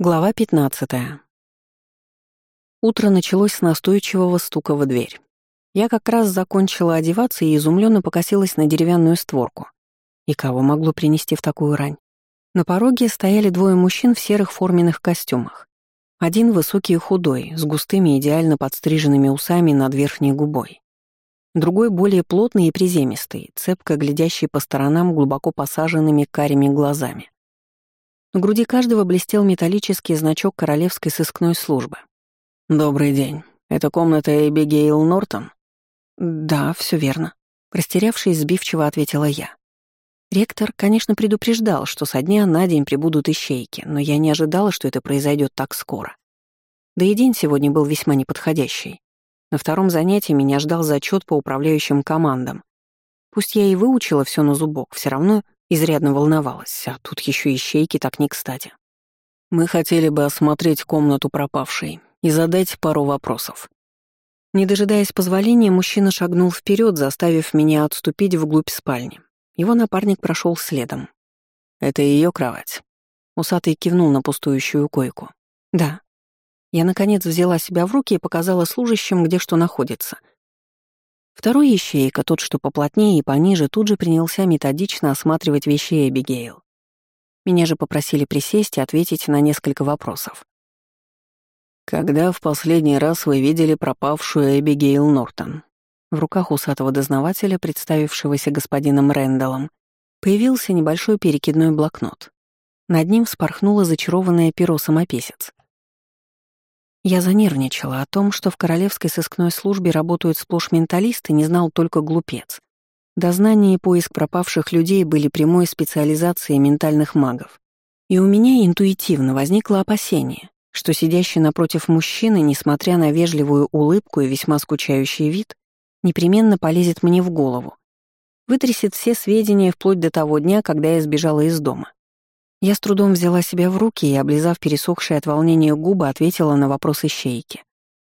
Глава 15. Утро началось с настойчивого стука в дверь. Я как раз закончила одеваться и изумленно покосилась на деревянную створку. И кого могло принести в такую рань? На пороге стояли двое мужчин в серых форменных костюмах. Один высокий и худой, с густыми идеально подстриженными усами над верхней губой. Другой более плотный и приземистый, цепко глядящий по сторонам глубоко посаженными карими глазами. На груди каждого блестел металлический значок Королевской сыскной службы. «Добрый день. Это комната Эбигейл Нортон?» «Да, все верно», — растерявшись, сбивчиво ответила я. Ректор, конечно, предупреждал, что со дня на день прибудут ищейки, но я не ожидала, что это произойдет так скоро. Да и день сегодня был весьма неподходящий. На втором занятии меня ждал зачет по управляющим командам. Пусть я и выучила все на зубок, все равно Изрядно волновалась, а тут еще ищейки так не кстати. Мы хотели бы осмотреть комнату пропавшей и задать пару вопросов. Не дожидаясь позволения, мужчина шагнул вперед, заставив меня отступить вглубь спальни. Его напарник прошел следом. «Это ее кровать». Усатый кивнул на пустующую койку. «Да». Я, наконец, взяла себя в руки и показала служащим, где что находится — Второй ищейка, тот, что поплотнее и пониже, тут же принялся методично осматривать вещи Эбигейл. Меня же попросили присесть и ответить на несколько вопросов. «Когда в последний раз вы видели пропавшую Эбигейл Нортон?» В руках усатого дознавателя, представившегося господином Рэндаллом, появился небольшой перекидной блокнот. Над ним вспорхнуло зачарованное перо-самописец. Я занервничала о том, что в королевской сыскной службе работают сплошь менталисты, не знал только глупец. Дознание и поиск пропавших людей были прямой специализацией ментальных магов. И у меня интуитивно возникло опасение, что сидящий напротив мужчины, несмотря на вежливую улыбку и весьма скучающий вид, непременно полезет мне в голову. Вытрясет все сведения вплоть до того дня, когда я сбежала из дома. Я с трудом взяла себя в руки и, облизав пересохшие от волнения губы, ответила на вопросы щейки.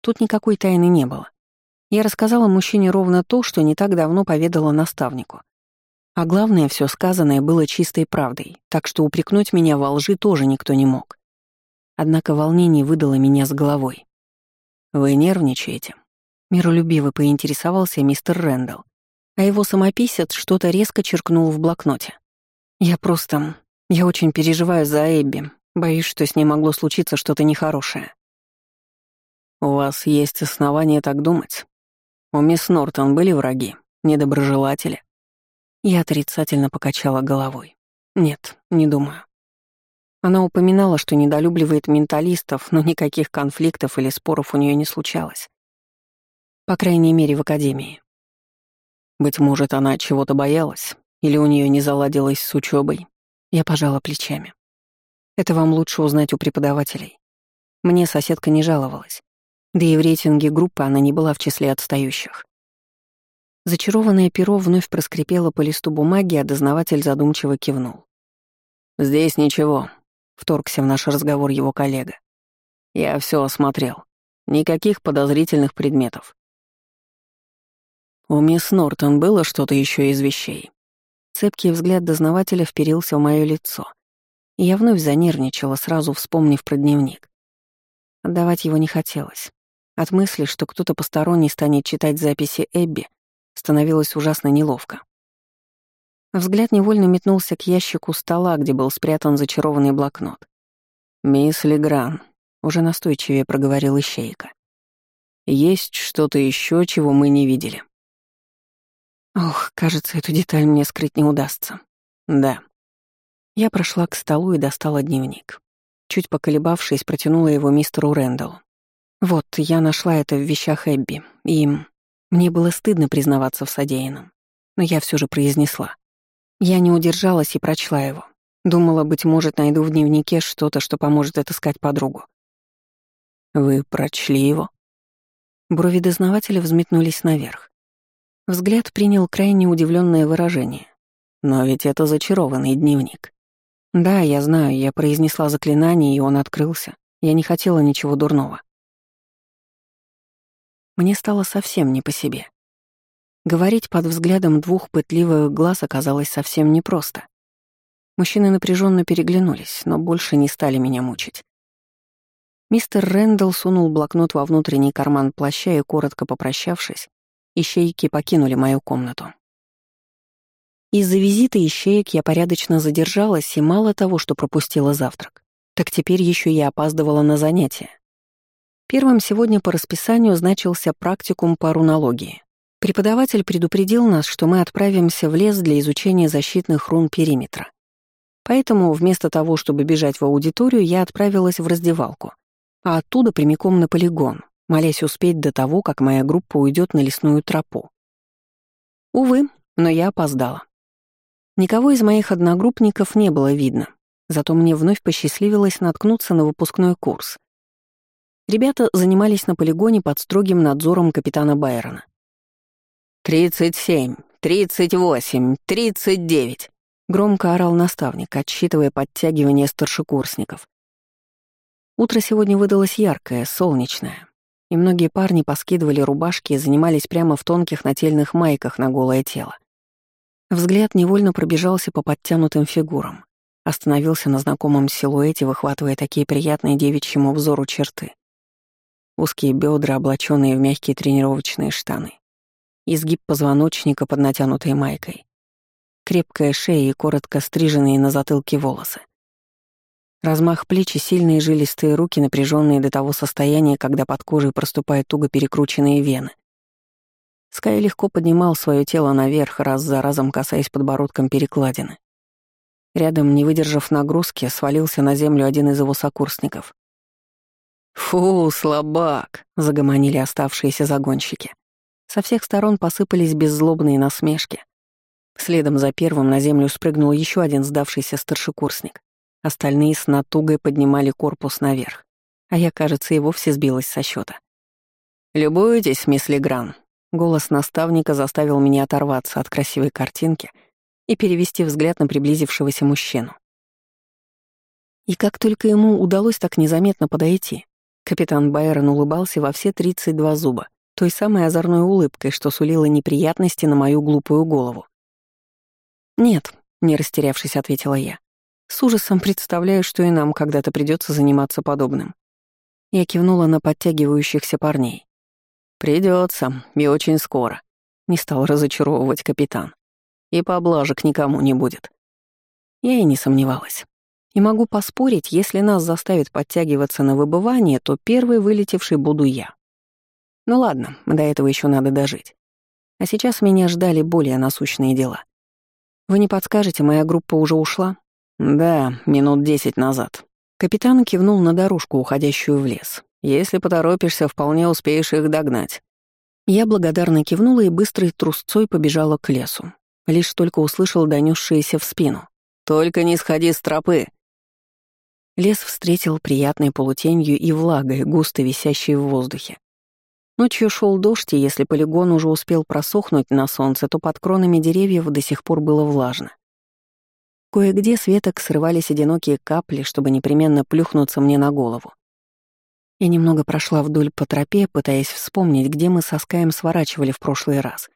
Тут никакой тайны не было. Я рассказала мужчине ровно то, что не так давно поведала наставнику. А главное, все сказанное было чистой правдой, так что упрекнуть меня во лжи тоже никто не мог. Однако волнение выдало меня с головой. «Вы нервничаете?» Миролюбиво поинтересовался мистер Рэндалл, а его самописец что-то резко черкнул в блокноте. «Я просто... Я очень переживаю за Эбби. Боюсь, что с ней могло случиться что-то нехорошее. У вас есть основания так думать? У мисс Нортон были враги, недоброжелатели? Я отрицательно покачала головой. Нет, не думаю. Она упоминала, что недолюбливает менталистов, но никаких конфликтов или споров у нее не случалось. По крайней мере, в академии. Быть может, она чего-то боялась, или у нее не заладилось с учебой, я пожала плечами. Это вам лучше узнать у преподавателей. Мне соседка не жаловалась. Да и в рейтинге группы она не была в числе отстающих. Зачарованное перо вновь проскрипело по листу бумаги, а дознаватель задумчиво кивнул. «Здесь ничего», — вторгся в наш разговор его коллега. «Я все осмотрел. Никаких подозрительных предметов». «У мисс Нортон было что-то еще из вещей?» Цепкий взгляд дознавателя вперился в мое лицо. И я вновь занервничала, сразу вспомнив про дневник. Отдавать его не хотелось. От мысли, что кто-то посторонний станет читать записи Эбби, становилось ужасно неловко. Взгляд невольно метнулся к ящику стола, где был спрятан зачарованный блокнот. «Мисс Легран», — уже настойчивее проговорил Ищейка. «Есть что-то еще, чего мы не видели?» Ох, кажется, эту деталь мне скрыть не удастся. Да. Я прошла к столу и достала дневник. Чуть поколебавшись, протянула его мистеру Рэндаллу. Вот, я нашла это в вещах Эбби, и мне было стыдно признаваться в содеянном. Но я все же произнесла. Я не удержалась и прочла его. Думала, быть может, найду в дневнике что-то, что поможет отыскать подругу. «Вы прочли его?» Брови дознавателя взметнулись наверх. Взгляд принял крайне удивленное выражение. Но ведь это зачарованный дневник. Да, я знаю, я произнесла заклинание, и он открылся. Я не хотела ничего дурного. Мне стало совсем не по себе. Говорить под взглядом двух пытливых глаз оказалось совсем непросто. Мужчины напряженно переглянулись, но больше не стали меня мучить. Мистер Рэндалл сунул блокнот во внутренний карман плаща и, коротко попрощавшись, ищейки покинули мою комнату. Из-за визита ищеек я порядочно задержалась и мало того, что пропустила завтрак, так теперь еще и опаздывала на занятия. Первым сегодня по расписанию значился практикум по рунологии. Преподаватель предупредил нас, что мы отправимся в лес для изучения защитных рун периметра. Поэтому вместо того, чтобы бежать в аудиторию, я отправилась в раздевалку — а оттуда прямиком на полигон, молясь успеть до того, как моя группа уйдет на лесную тропу. Увы, но я опоздала. Никого из моих одногруппников не было видно, зато мне вновь посчастливилось наткнуться на выпускной курс. Ребята занимались на полигоне под строгим надзором капитана Байрона. «Тридцать семь, тридцать восемь, тридцать девять!» — громко орал наставник, отсчитывая подтягивание старшекурсников. Утро сегодня выдалось яркое, солнечное, и многие парни поскидывали рубашки и занимались прямо в тонких нательных майках на голое тело. Взгляд невольно пробежался по подтянутым фигурам, остановился на знакомом силуэте, выхватывая такие приятные девичьему взору черты. Узкие бедра, облаченные в мягкие тренировочные штаны. Изгиб позвоночника под натянутой майкой. Крепкая шея и коротко стриженные на затылке волосы. Размах плеч и сильные жилистые руки, напряженные до того состояния, когда под кожей проступают туго перекрученные вены. Скай легко поднимал свое тело наверх, раз за разом касаясь подбородком перекладины. Рядом, не выдержав нагрузки, свалился на землю один из его сокурсников. «Фу, слабак!» — загомонили оставшиеся загонщики. Со всех сторон посыпались беззлобные насмешки. Следом за первым на землю спрыгнул еще один сдавшийся старшекурсник. Остальные с натугой поднимали корпус наверх, а я, кажется, и вовсе сбилась со счета. «Любуетесь, мисс Легран?» Голос наставника заставил меня оторваться от красивой картинки и перевести взгляд на приблизившегося мужчину. И как только ему удалось так незаметно подойти, капитан Байрон улыбался во все 32 зуба, той самой озорной улыбкой, что сулила неприятности на мою глупую голову. «Нет», — не растерявшись, ответила я. С ужасом представляю, что и нам когда-то придется заниматься подобным. Я кивнула на подтягивающихся парней. Придется, и очень скоро. Не стал разочаровывать капитан. И поблажек никому не будет. Я и не сомневалась. И могу поспорить, если нас заставят подтягиваться на выбывание, то первый вылетевший буду я. Ну ладно, до этого еще надо дожить. А сейчас меня ждали более насущные дела. Вы не подскажете, моя группа уже ушла? «Да, минут десять назад». Капитан кивнул на дорожку, уходящую в лес. «Если поторопишься, вполне успеешь их догнать». Я благодарно кивнула и быстрой трусцой побежала к лесу. Лишь только услышал донесшиеся в спину. «Только не сходи с тропы!» Лес встретил приятной полутенью и влагой, густо висящей в воздухе. Ночью шел дождь, и если полигон уже успел просохнуть на солнце, то под кронами деревьев до сих пор было влажно. Кое-где с веток срывались одинокие капли, чтобы непременно плюхнуться мне на голову. Я немного прошла вдоль по тропе, пытаясь вспомнить, где мы со Скаем сворачивали в прошлый раз.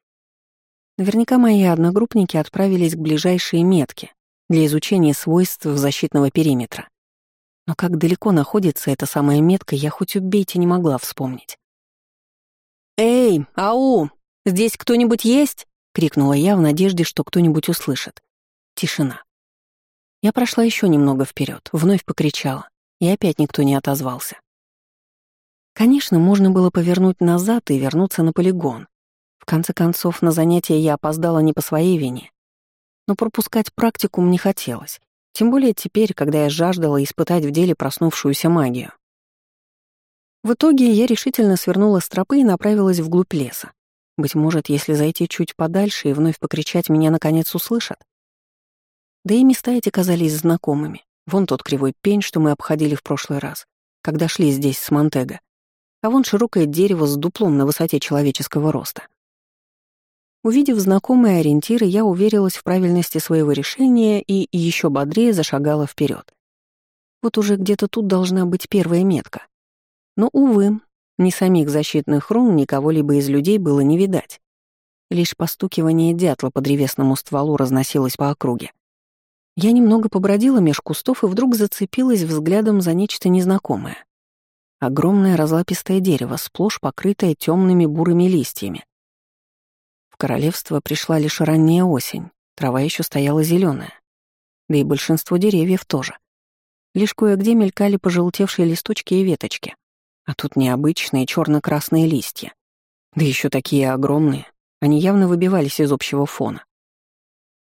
Наверняка мои одногруппники отправились к ближайшей метке для изучения свойств защитного периметра. Но как далеко находится эта самая метка, я хоть убейте не могла вспомнить. «Эй, ау! Здесь кто-нибудь есть?» — крикнула я в надежде, что кто-нибудь услышит. Тишина. Я прошла еще немного вперед, вновь покричала, и опять никто не отозвался. Конечно, можно было повернуть назад и вернуться на полигон. В конце концов, на занятия я опоздала не по своей вине. Но пропускать практикум не хотелось, тем более теперь, когда я жаждала испытать в деле проснувшуюся магию. В итоге я решительно свернула с тропы и направилась вглубь леса. Быть может, если зайти чуть подальше и вновь покричать, меня наконец услышат. Да и места эти казались знакомыми. Вон тот кривой пень, что мы обходили в прошлый раз, когда шли здесь с Монтега. А вон широкое дерево с дуплом на высоте человеческого роста. Увидев знакомые ориентиры, я уверилась в правильности своего решения и еще бодрее зашагала вперед. Вот уже где-то тут должна быть первая метка. Но, увы, ни самих защитных рун, ни кого-либо из людей было не видать. Лишь постукивание дятла по древесному стволу разносилось по округе. Я немного побродила меж кустов и вдруг зацепилась взглядом за нечто незнакомое. Огромное разлапистое дерево, сплошь покрытое темными бурыми листьями. В королевство пришла лишь ранняя осень, трава еще стояла зеленая, да и большинство деревьев тоже. Лишь кое-где мелькали пожелтевшие листочки и веточки, а тут необычные черно-красные листья. Да еще такие огромные, они явно выбивались из общего фона.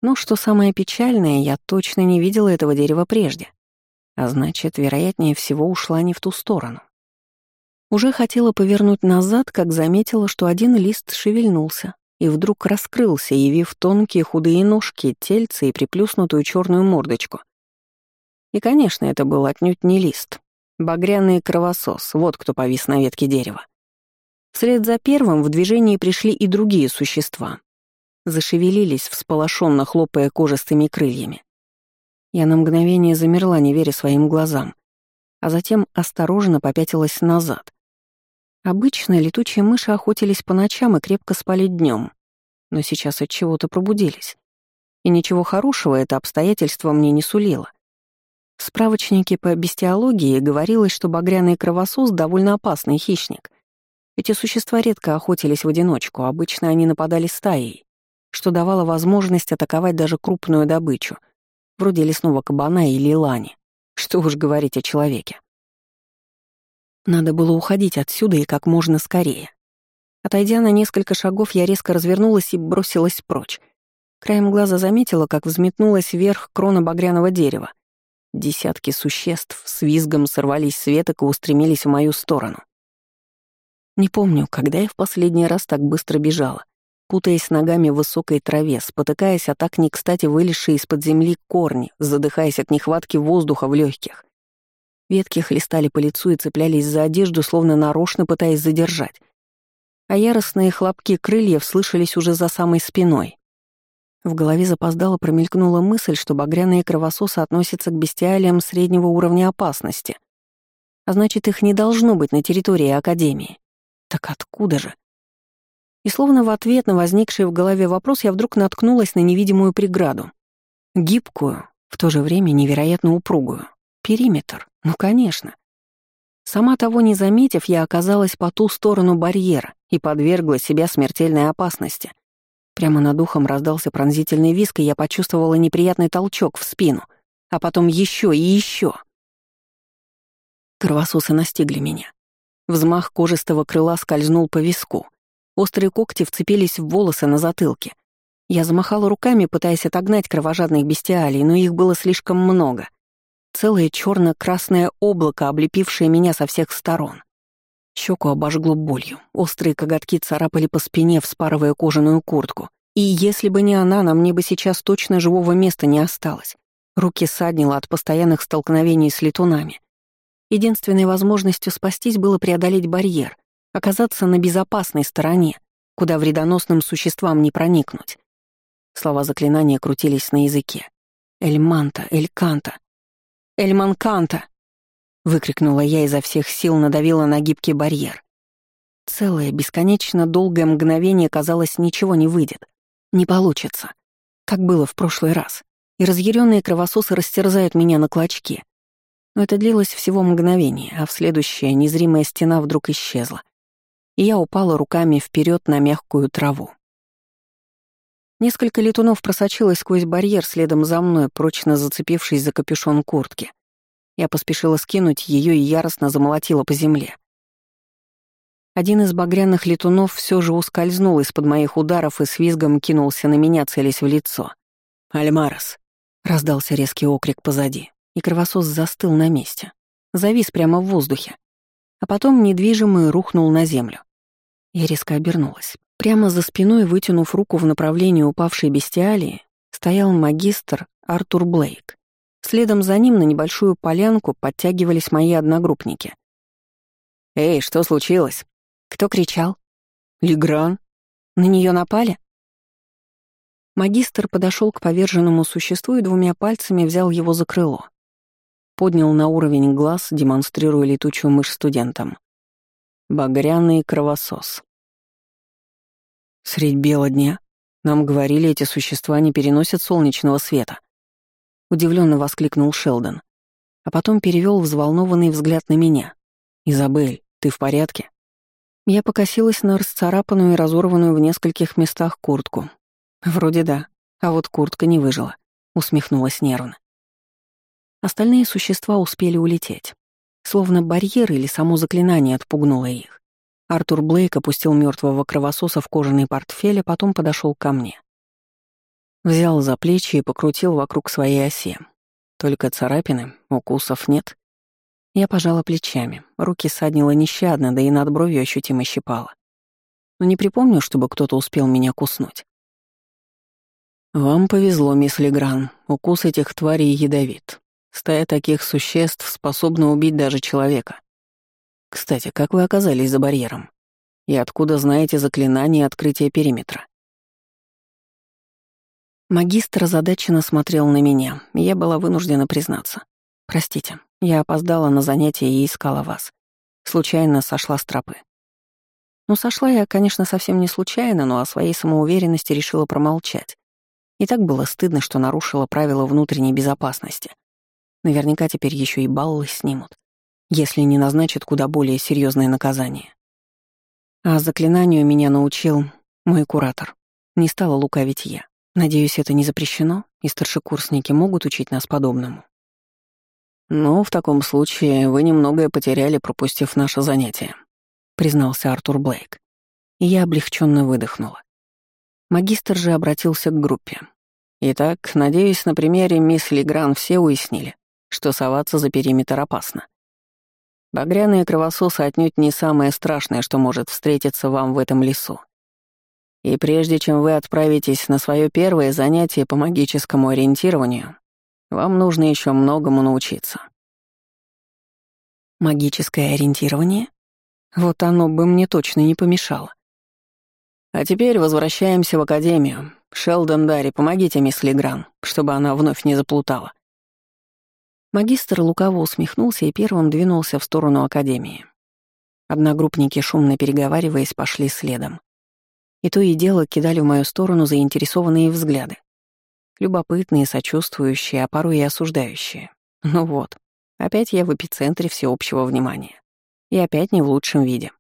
Но что самое печальное, я точно не видела этого дерева прежде. А значит, вероятнее всего ушла не в ту сторону. Уже хотела повернуть назад, как заметила, что один лист шевельнулся и вдруг раскрылся, явив тонкие худые ножки, тельце и приплюснутую черную мордочку. И, конечно, это был отнюдь не лист. Багряный кровосос, вот кто повис на ветке дерева. Вслед за первым в движении пришли и другие существа. Зашевелились, всполошенно хлопая кожистыми крыльями. Я на мгновение замерла, не веря своим глазам, а затем осторожно попятилась назад. Обычно летучие мыши охотились по ночам и крепко спали днем, но сейчас от чего-то пробудились. И ничего хорошего это обстоятельство мне не сулило. В справочнике по бестиологии говорилось, что багряный кровосос — довольно опасный хищник — эти существа редко охотились в одиночку, обычно они нападали стаей, что давало возможность атаковать даже крупную добычу, вроде лесного кабана или лани. Что уж говорить о человеке. Надо было уходить отсюда и как можно скорее. Отойдя на несколько шагов, я резко развернулась и бросилась прочь. Краем глаза заметила, как взметнулась вверх крона багряного дерева. Десятки существ с визгом сорвались с веток и устремились в мою сторону. Не помню, когда я в последний раз так быстро бежала, путаясь ногами в высокой траве, спотыкаясь о так не кстати вылезшие из-под земли корни, задыхаясь от нехватки воздуха в легких. Ветки хлестали по лицу и цеплялись за одежду, словно нарочно пытаясь задержать. А яростные хлопки крыльев слышались уже за самой спиной. В голове запоздало промелькнула мысль, что багряные кровососы относятся к бестиалиям среднего уровня опасности. А значит, их не должно быть на территории Академии. Так откуда же? И словно в ответ на возникший в голове вопрос я вдруг наткнулась на невидимую преграду. Гибкую, в то же время невероятно упругую. Периметр, ну конечно. Сама того не заметив, я оказалась по ту сторону барьера и подвергла себя смертельной опасности. Прямо над ухом раздался пронзительный виск, и я почувствовала неприятный толчок в спину, а потом еще и еще. Кровососы настигли меня. Взмах кожистого крыла скользнул по виску. Острые когти вцепились в волосы на затылке. Я замахала руками, пытаясь отогнать кровожадных бестиалий, но их было слишком много. Целое черно красное облако, облепившее меня со всех сторон. Щеку обожгло болью, острые коготки царапали по спине, вспарывая кожаную куртку. И если бы не она, на мне бы сейчас точно живого места не осталось. Руки саднило от постоянных столкновений с летунами. Единственной возможностью спастись было преодолеть барьер, оказаться на безопасной стороне, куда вредоносным существам не проникнуть. Слова заклинания крутились на языке. «Эльманта, Эльканта, Эльманканта!» Выкрикнула я изо всех сил, надавила на гибкий барьер. Целое, бесконечно долгое мгновение, казалось, ничего не выйдет. Не получится. Как было в прошлый раз. И разъяренные кровососы растерзают меня на клочки. Но это длилось всего мгновение, а в следующее незримая стена вдруг исчезла. И я упала руками вперед на мягкую траву. Несколько летунов просочилось сквозь барьер следом за мной, прочно зацепившись за капюшон куртки. Я поспешила скинуть ее и яростно замолотила по земле. Один из багряных летунов все же ускользнул из-под моих ударов и с визгом кинулся на меня, целясь в лицо. «Альмарес!» — раздался резкий окрик позади и кровосос застыл на месте, завис прямо в воздухе, а потом недвижимый рухнул на землю. Я резко обернулась. Прямо за спиной, вытянув руку в направлении упавшей бестиалии, стоял магистр Артур Блейк. Следом за ним на небольшую полянку подтягивались мои одногруппники. «Эй, что случилось?» «Кто кричал?» «Легран». «На нее напали?» Магистр подошел к поверженному существу и двумя пальцами взял его за крыло поднял на уровень глаз, демонстрируя летучую мышь студентам. Багряный кровосос. Средь бела дня нам говорили, эти существа не переносят солнечного света. Удивленно воскликнул Шелдон, а потом перевел взволнованный взгляд на меня. «Изабель, ты в порядке?» Я покосилась на расцарапанную и разорванную в нескольких местах куртку. Вроде да, а вот куртка не выжила, усмехнулась нервно. Остальные существа успели улететь. Словно барьер или само заклинание отпугнуло их. Артур Блейк опустил мертвого кровососа в кожаный портфель, а потом подошел ко мне. Взял за плечи и покрутил вокруг своей оси. Только царапины, укусов нет. Я пожала плечами, руки саднила нещадно, да и над бровью ощутимо щипала. Но не припомню, чтобы кто-то успел меня куснуть. «Вам повезло, мисс Легран. Укус этих тварей ядовит. Стая таких существ способна убить даже человека. Кстати, как вы оказались за барьером? И откуда знаете заклинание открытия периметра?» Магистр озадаченно смотрел на меня, и я была вынуждена признаться. «Простите, я опоздала на занятие и искала вас. Случайно сошла с тропы». Ну, сошла я, конечно, совсем не случайно, но о своей самоуверенности решила промолчать. И так было стыдно, что нарушила правила внутренней безопасности. Наверняка теперь еще и баллы снимут, если не назначат куда более серьезное наказание. А заклинанию меня научил мой куратор. Не стала лукавить я. Надеюсь, это не запрещено, и старшекурсники могут учить нас подобному. «Ну, в таком случае вы немногое потеряли, пропустив наше занятие», — признался Артур Блейк. И я облегченно выдохнула. Магистр же обратился к группе. «Итак, надеюсь, на примере мисс Легран все уяснили, что соваться за периметр опасно. Багряные кровососы отнюдь не самое страшное, что может встретиться вам в этом лесу. И прежде чем вы отправитесь на свое первое занятие по магическому ориентированию, вам нужно еще многому научиться. Магическое ориентирование? Вот оно бы мне точно не помешало. А теперь возвращаемся в академию. Шелдон Дарри, помогите мисс Легран, чтобы она вновь не заплутала. Магистр лукаво усмехнулся и первым двинулся в сторону академии. Одногруппники, шумно переговариваясь, пошли следом и то и дело кидали в мою сторону заинтересованные взгляды. Любопытные, сочувствующие, а порой и осуждающие. Ну вот, опять я в эпицентре всеобщего внимания. И опять не в лучшем виде.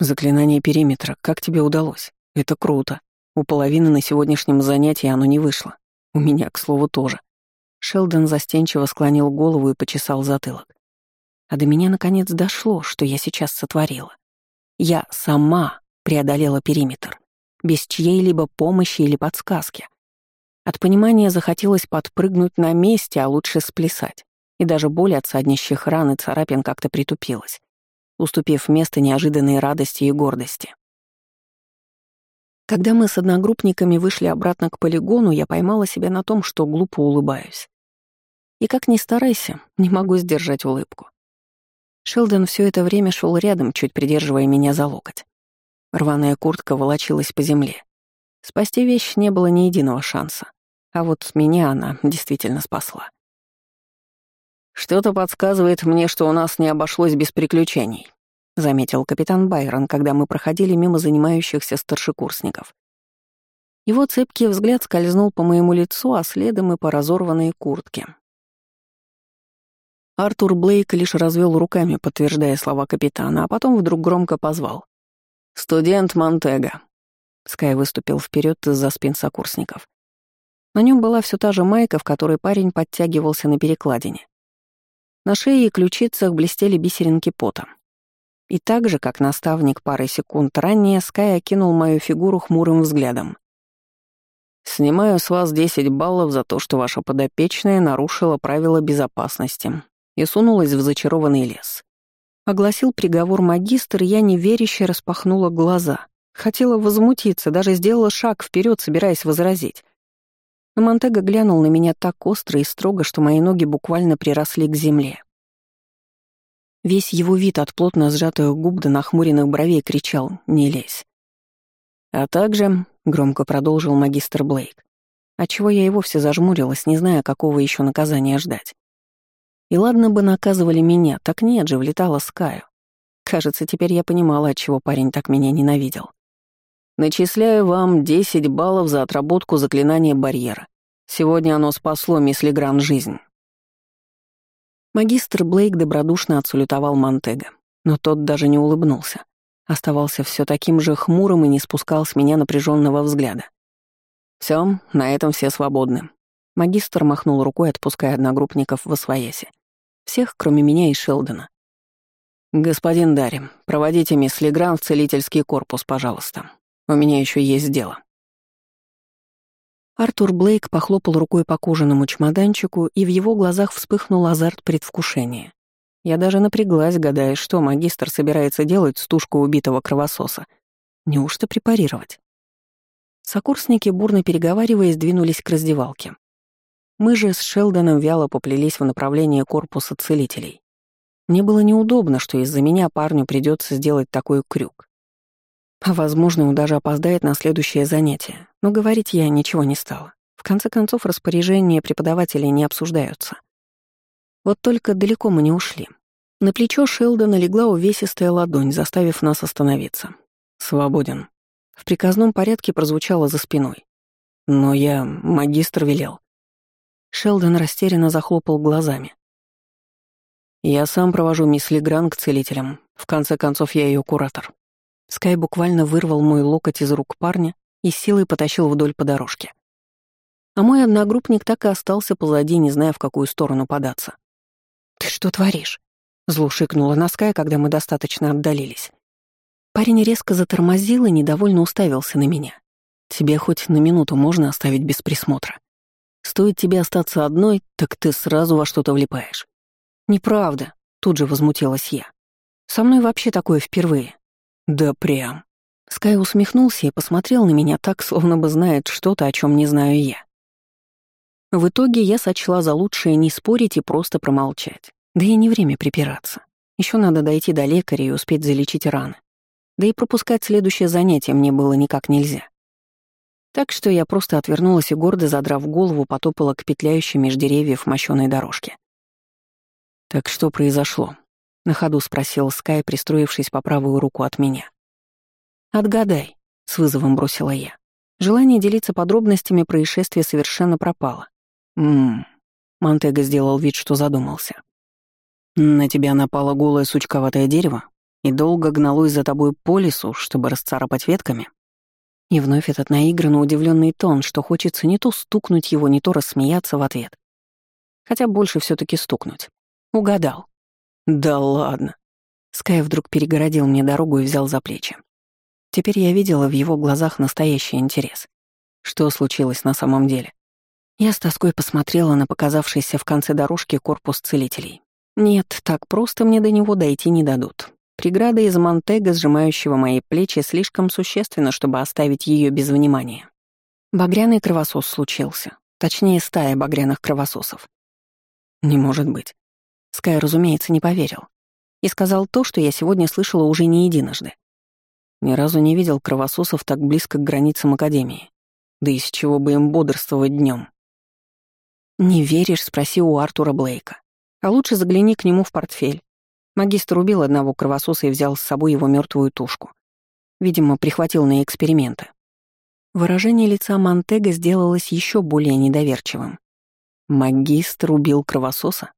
Заклинание периметра, как тебе удалось? Это круто. У половины на сегодняшнем занятии оно не вышло. У меня, к слову, тоже. Шелдон застенчиво склонил голову и почесал затылок. А до меня наконец дошло, что я сейчас сотворила. Я сама преодолела периметр, без чьей-либо помощи или подсказки. От понимания захотелось подпрыгнуть на месте, а лучше сплясать. И даже боль от саднищих ран и царапин как-то притупилась, уступив место неожиданной радости и гордости. Когда мы с одногруппниками вышли обратно к полигону, я поймала себя на том, что глупо улыбаюсь. И как ни старайся, не могу сдержать улыбку. Шелдон все это время шел рядом, чуть придерживая меня за локоть. Рваная куртка волочилась по земле. Спасти вещь не было ни единого шанса. А вот меня она действительно спасла. «Что-то подсказывает мне, что у нас не обошлось без приключений», — заметил капитан Байрон, когда мы проходили мимо занимающихся старшекурсников. Его цепкий взгляд скользнул по моему лицу, а следом и по разорванной куртке. Артур Блейк лишь развел руками, подтверждая слова капитана, а потом вдруг громко позвал. «Студент Монтега». Скай выступил вперед из-за спин сокурсников. На нем была все та же майка, в которой парень подтягивался на перекладине. На шее и ключицах блестели бисеринки пота. И так же, как наставник пары секунд ранее, Скай окинул мою фигуру хмурым взглядом. «Снимаю с вас 10 баллов за то, что ваша подопечная нарушила правила безопасности и сунулась в зачарованный лес. Огласил приговор магистр, я неверяще распахнула глаза. Хотела возмутиться, даже сделала шаг вперед, собираясь возразить. Но Монтега глянул на меня так остро и строго, что мои ноги буквально приросли к земле. Весь его вид от плотно сжатых губ до нахмуренных бровей кричал «Не лезь». А также, — громко продолжил магистр Блейк, отчего я и вовсе зажмурилась, не зная, какого еще наказания ждать. И ладно бы наказывали меня, так нет же, влетала Скаю. Кажется, теперь я понимала, отчего парень так меня ненавидел. Начисляю вам 10 баллов за отработку заклинания барьера. Сегодня оно спасло мисс Легран жизнь. Магистр Блейк добродушно отсулютовал Монтега, но тот даже не улыбнулся. Оставался все таким же хмурым и не спускал с меня напряженного взгляда. Все, на этом все свободны. Магистр махнул рукой, отпуская одногруппников в освояси. Всех, кроме меня и Шелдона. «Господин Дарри, проводите мисс Легран в целительский корпус, пожалуйста. У меня еще есть дело». Артур Блейк похлопал рукой по кожаному чемоданчику, и в его глазах вспыхнул азарт предвкушения. Я даже напряглась, гадая, что магистр собирается делать с тушкой убитого кровососа. Неужто препарировать? Сокурсники, бурно переговариваясь, двинулись к раздевалке. Мы же с Шелдоном вяло поплелись в направлении корпуса целителей. Мне было неудобно, что из-за меня парню придется сделать такой крюк. А возможно, он даже опоздает на следующее занятие, но говорить я ничего не стала. В конце концов, распоряжения преподавателей не обсуждаются. Вот только далеко мы не ушли. На плечо Шелдона легла увесистая ладонь, заставив нас остановиться. «Свободен». В приказном порядке прозвучало за спиной. «Но я... магистр велел». Шелдон растерянно захлопал глазами. «Я сам провожу мисс Легран к целителям. В конце концов, я ее куратор». Скай буквально вырвал мой локоть из рук парня и силой потащил вдоль по дорожке. А мой одногруппник так и остался позади, не зная, в какую сторону податься. «Ты что творишь?» — зло шикнула на Скай, когда мы достаточно отдалились. Парень резко затормозил и недовольно уставился на меня. «Тебе хоть на минуту можно оставить без присмотра? Стоит тебе остаться одной, так ты сразу во что-то влипаешь. «Неправда», — тут же возмутилась я. «Со мной вообще такое впервые». «Да прям». Скай усмехнулся и посмотрел на меня так, словно бы знает что-то, о чем не знаю я. В итоге я сочла за лучшее не спорить и просто промолчать. Да и не время припираться. Еще надо дойти до лекаря и успеть залечить раны. Да и пропускать следующее занятие мне было никак нельзя. Так что я просто отвернулась и гордо, задрав голову, потопала к петляющей меж деревьев мощёной дорожке. «Так что произошло?» — на ходу спросил Скай, пристроившись по правую руку от меня. «Отгадай», — с вызовом бросила я. Желание делиться подробностями происшествия совершенно пропало. «Ммм...» — Монтега сделал вид, что задумался. «На тебя напало голое сучковатое дерево и долго гналось за тобой по лесу, чтобы расцарапать ветками?» И вновь этот наигранно удивленный тон, что хочется не то стукнуть его, не то рассмеяться в ответ. Хотя больше все таки стукнуть. Угадал. Да ладно. Скай вдруг перегородил мне дорогу и взял за плечи. Теперь я видела в его глазах настоящий интерес. Что случилось на самом деле? Я с тоской посмотрела на показавшийся в конце дорожки корпус целителей. Нет, так просто мне до него дойти не дадут. Преграда из Монтега, сжимающего мои плечи, слишком существенна, чтобы оставить ее без внимания. Багряный кровосос случился. Точнее, стая багряных кровососов. Не может быть. Скай, разумеется, не поверил. И сказал то, что я сегодня слышала уже не единожды. Ни разу не видел кровососов так близко к границам Академии. Да из чего бы им бодрствовать днем. «Не веришь?» — спроси у Артура Блейка. «А лучше загляни к нему в портфель. Магистр убил одного кровососа и взял с собой его мертвую тушку. Видимо, прихватил на эксперименты. Выражение лица Монтега сделалось еще более недоверчивым. Магистр убил кровососа?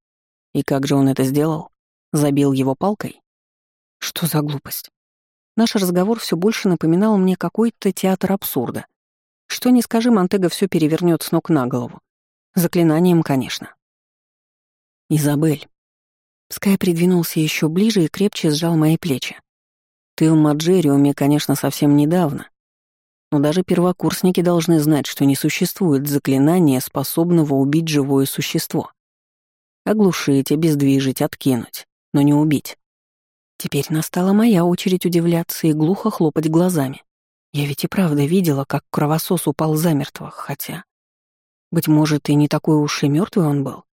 И как же он это сделал? Забил его палкой? Что за глупость? Наш разговор все больше напоминал мне какой-то театр абсурда. Что не скажи, Монтега все перевернет с ног на голову. Заклинанием, конечно. Изабель. Скай придвинулся еще ближе и крепче сжал мои плечи. Ты в Маджериуме, конечно, совсем недавно. Но даже первокурсники должны знать, что не существует заклинания, способного убить живое существо. Оглушить, обездвижить, откинуть, но не убить. Теперь настала моя очередь удивляться и глухо хлопать глазами. Я ведь и правда видела, как кровосос упал замертво, хотя... Быть может, и не такой уж и мертвый он был.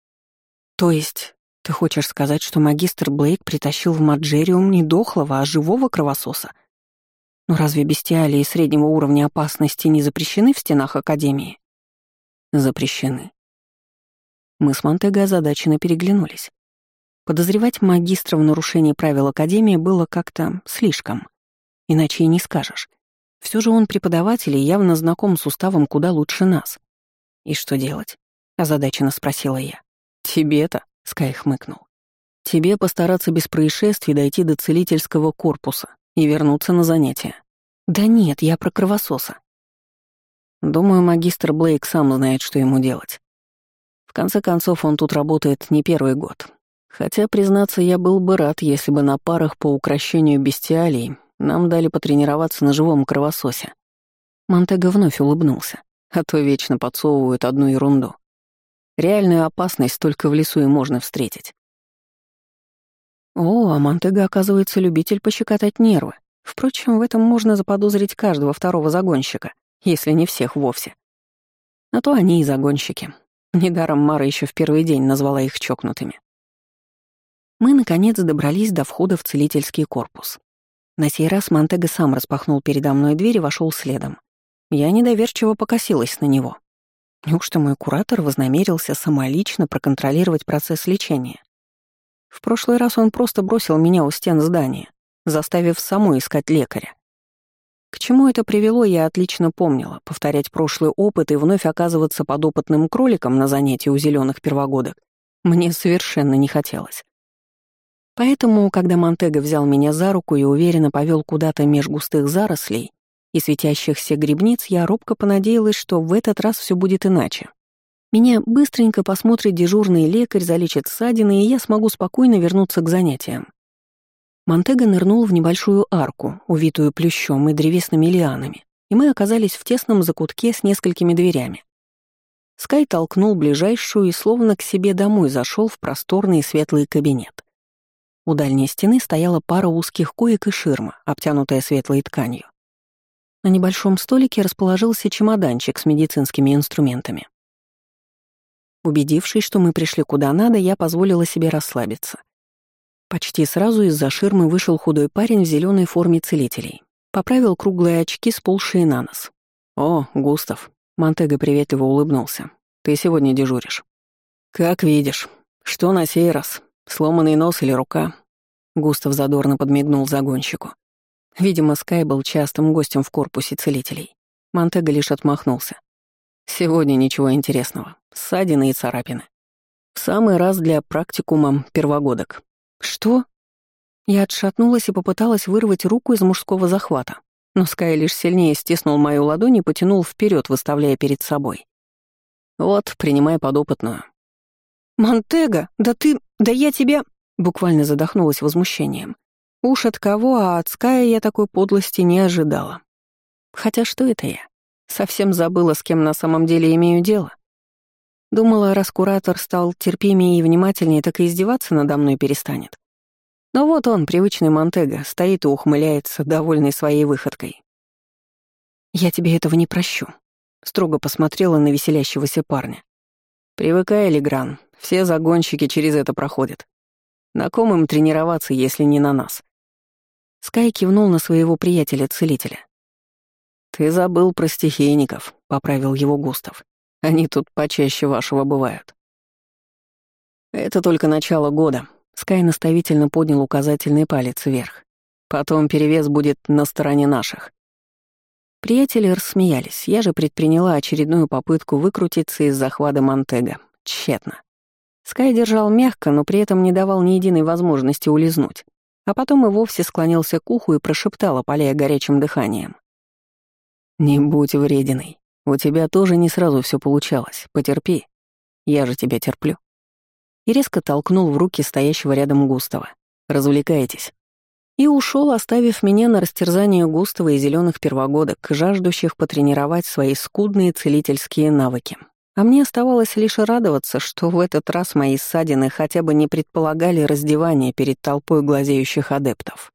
То есть, ты хочешь сказать, что магистр Блейк притащил в Маджериум не дохлого, а живого кровососа? Но разве бестиалии среднего уровня опасности не запрещены в стенах Академии? Запрещены. Мы с Монтего озадаченно переглянулись. Подозревать магистра в нарушении правил Академии было как-то слишком. Иначе и не скажешь. Все же он преподаватель и явно знаком с уставом куда лучше нас. «И что делать?» — озадаченно спросила я. «Тебе-то?» — Скай хмыкнул. Тебе постараться без происшествий дойти до целительского корпуса и вернуться на занятия. Да нет, я про кровососа. Думаю, магистр Блейк сам знает, что ему делать. В конце концов, он тут работает не первый год. Хотя, признаться, я был бы рад, если бы на парах по укращению бестиалий нам дали потренироваться на живом кровососе. Монтега вновь улыбнулся, а то вечно подсовывают одну ерунду. Реальную опасность только в лесу и можно встретить. О, а Монтега, оказывается, любитель пощекотать нервы. Впрочем, в этом можно заподозрить каждого второго загонщика, если не всех вовсе. А то они и загонщики. Недаром Мара еще в первый день назвала их чокнутыми. Мы, наконец, добрались до входа в целительский корпус. На сей раз Монтега сам распахнул передо мной дверь и вошел следом. Я недоверчиво покосилась на него. Неужто мой куратор вознамерился самолично проконтролировать процесс лечения? В прошлый раз он просто бросил меня у стен здания, заставив саму искать лекаря. К чему это привело, я отлично помнила. Повторять прошлый опыт и вновь оказываться подопытным кроликом на занятии у зеленых первогодок мне совершенно не хотелось. Поэтому, когда Монтега взял меня за руку и уверенно повел куда-то меж густых зарослей и светящихся грибниц, я робко понадеялась, что в этот раз все будет иначе. Меня быстренько посмотрит дежурный лекарь, залечит ссадины, и я смогу спокойно вернуться к занятиям. Монтега нырнул в небольшую арку, увитую плющом и древесными лианами, и мы оказались в тесном закутке с несколькими дверями. Скай толкнул ближайшую и словно к себе домой зашел в просторный светлый кабинет. У дальней стены стояла пара узких коек и ширма, обтянутая светлой тканью. На небольшом столике расположился чемоданчик с медицинскими инструментами. Убедившись, что мы пришли куда надо, я позволила себе расслабиться. Почти сразу из-за ширмы вышел худой парень в зеленой форме целителей. Поправил круглые очки, сползшие на нос. «О, Густав!» — Монтега приветливо улыбнулся. «Ты сегодня дежуришь». «Как видишь. Что на сей раз? Сломанный нос или рука?» Густав задорно подмигнул загонщику. Видимо, Скай был частым гостем в корпусе целителей. Монтега лишь отмахнулся. Сегодня ничего интересного. Ссадины и царапины. В самый раз для практикума первогодок. Что? Я отшатнулась и попыталась вырвать руку из мужского захвата. Но Скай лишь сильнее стиснул мою ладонь и потянул вперед, выставляя перед собой. «Вот, принимай подопытную». «Монтега, да ты... да я тебя...» Буквально задохнулась возмущением. Уж от кого, а от Ская я такой подлости не ожидала. Хотя что это я? Совсем забыла, с кем на самом деле имею дело. Думала, раз куратор стал терпимее и внимательнее, так и издеваться надо мной перестанет. Но вот он, привычный Монтега, стоит и ухмыляется, довольный своей выходкой. «Я тебе этого не прощу», — строго посмотрела на веселящегося парня. «Привыкай, Легран, все загонщики через это проходят. На ком им тренироваться, если не на нас?» Скай кивнул на своего приятеля-целителя. «Ты забыл про стихийников», — поправил его Густав. «Они тут почаще вашего бывают». «Это только начало года», — Скай наставительно поднял указательный палец вверх. «Потом перевес будет на стороне наших». Приятели рассмеялись, я же предприняла очередную попытку выкрутиться из захвата Монтега. Тщетно. Скай держал мягко, но при этом не давал ни единой возможности улизнуть. А потом и вовсе склонился к уху и прошептал, опаляя горячим дыханием. «Не будь врединой. У тебя тоже не сразу все получалось. Потерпи. Я же тебя терплю». И резко толкнул в руки стоящего рядом Густава. «Развлекайтесь». И ушел, оставив меня на растерзание Густава и зеленых первогодок, жаждущих потренировать свои скудные целительские навыки. А мне оставалось лишь радоваться, что в этот раз мои ссадины хотя бы не предполагали раздевания перед толпой глазеющих адептов.